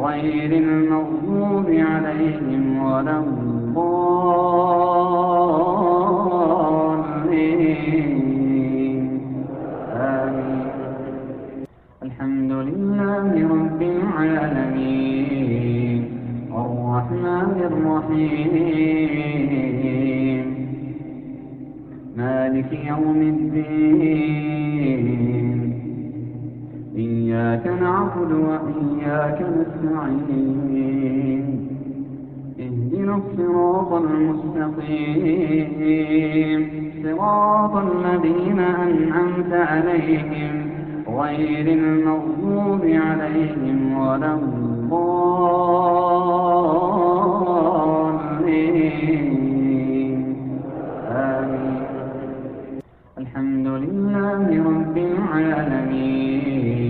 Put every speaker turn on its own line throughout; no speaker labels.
غير المغضوب عليهم ولا الضالين. آمين. الحمد لله رب العالمين. الرحمن الرحيم. مالك يوم الدين. نعبد وإياك نستعين. اهدنا الصراط المستقيم. صراط الذين أنعمت عليهم. غير المغضوب عليهم ولا الضالين. آمين. الحمد لله رب العالمين.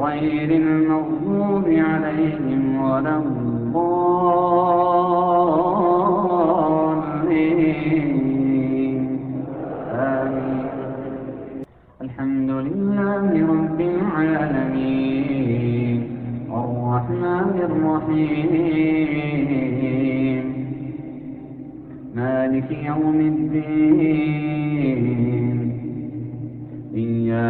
غير المغضوب عليهم ولا الضالين. آمين. الحمد لله رب العالمين. الرحمن الرحيم. مالك يوم الدين.